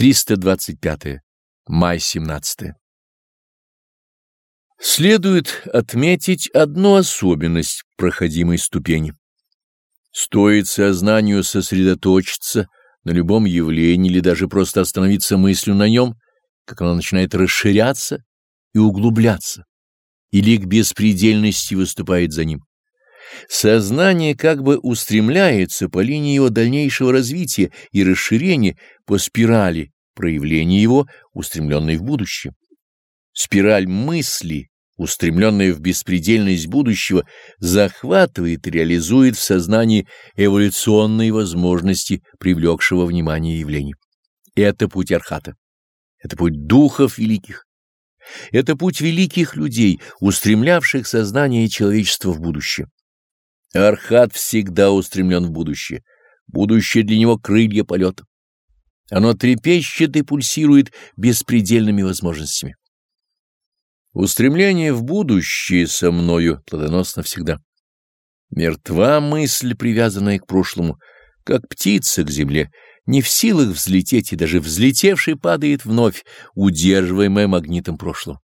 325. Май 17. Следует отметить одну особенность проходимой ступени. Стоит сознанию сосредоточиться на любом явлении или даже просто остановиться мыслью на нем, как оно начинает расширяться и углубляться, или к беспредельности выступает за ним. Сознание как бы устремляется по линии его дальнейшего развития и расширения по спирали проявления его, устремленной в будущее. Спираль мысли, устремленная в беспредельность будущего, захватывает и реализует в сознании эволюционные возможности привлекшего внимание явления. Это путь Архата. Это путь духов великих. Это путь великих людей, устремлявших сознание человечества в будущее. Архат всегда устремлен в будущее. Будущее для него крылья полета. Оно трепещет и пульсирует беспредельными возможностями. Устремление в будущее со мною плодоносно всегда. Мертва мысль, привязанная к прошлому, как птица к земле, не в силах взлететь и даже взлетевший падает вновь, удерживаемая магнитом прошлого.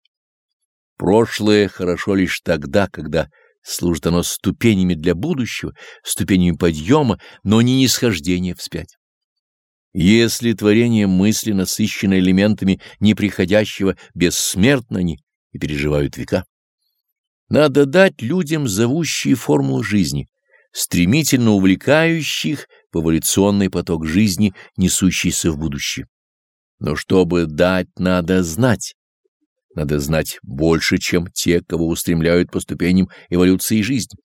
Прошлое хорошо лишь тогда, когда служит оно ступенями для будущего, ступенями подъема, но не нисхождения вспять. Если творение мысли насыщено элементами неприходящего, бессмертно они и переживают века. Надо дать людям зовущие формулы жизни, стремительно увлекающих в эволюционный поток жизни, несущийся в будущее. Но чтобы дать, надо знать. Надо знать больше, чем те, кого устремляют по ступеням эволюции жизни.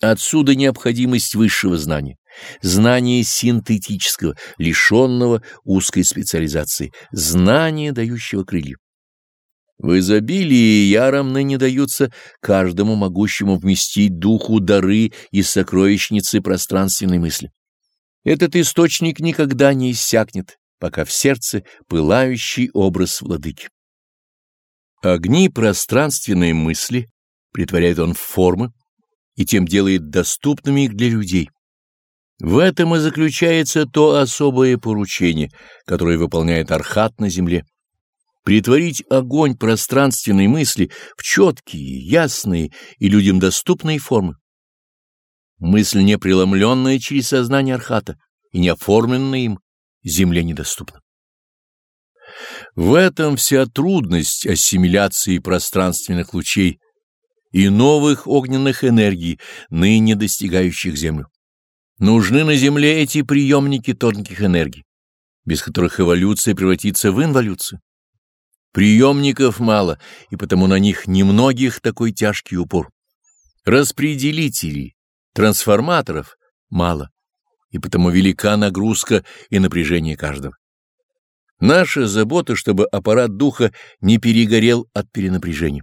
Отсюда необходимость высшего знания, знания синтетического, лишенного узкой специализации, знания, дающего крылья. В изобилии яром ныне даются каждому могущему вместить духу дары из сокровищницы пространственной мысли. Этот источник никогда не иссякнет, пока в сердце пылающий образ владыки. Огни пространственной мысли притворяет он в формы и тем делает доступными их для людей. В этом и заключается то особое поручение, которое выполняет Архат на земле. Притворить огонь пространственной мысли в четкие, ясные и людям доступные формы. Мысль, не преломленная через сознание Архата и не оформленная им, земле недоступна. В этом вся трудность ассимиляции пространственных лучей и новых огненных энергий, ныне достигающих Землю. Нужны на Земле эти приемники тонких энергий, без которых эволюция превратится в инволюцию. Приемников мало, и потому на них немногих такой тяжкий упор. Распределителей, трансформаторов мало, и потому велика нагрузка и напряжение каждого. Наша забота, чтобы аппарат духа не перегорел от перенапряжения.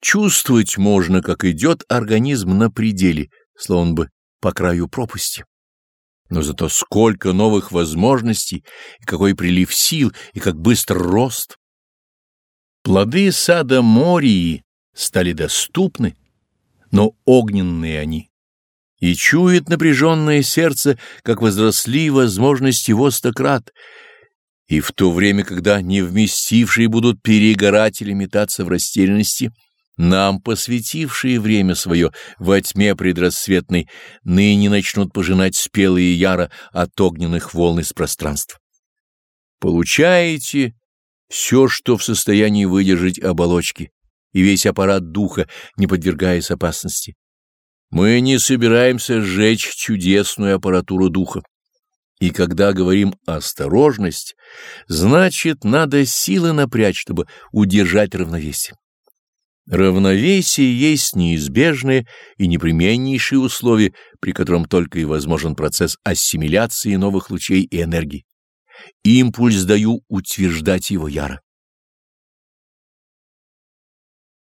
Чувствовать можно, как идет организм на пределе, словно бы по краю пропасти. Но зато сколько новых возможностей, и какой прилив сил, и как быстр рост. Плоды сада Мории стали доступны, но огненные они. И чует напряженное сердце, как возросли возможности во стократ, и в то время, когда невместившие будут перегорать или метаться в растерянности, нам, посвятившие время свое во тьме предрассветной, ныне начнут пожинать спелые яро от огненных волн из пространства. Получаете все, что в состоянии выдержать оболочки, и весь аппарат духа, не подвергаясь опасности. Мы не собираемся сжечь чудесную аппаратуру духа. И когда говорим «осторожность», значит, надо силы напрячь, чтобы удержать равновесие. Равновесие есть неизбежное и непременнейшее условие, при котором только и возможен процесс ассимиляции новых лучей и энергий. Импульс даю утверждать его яро.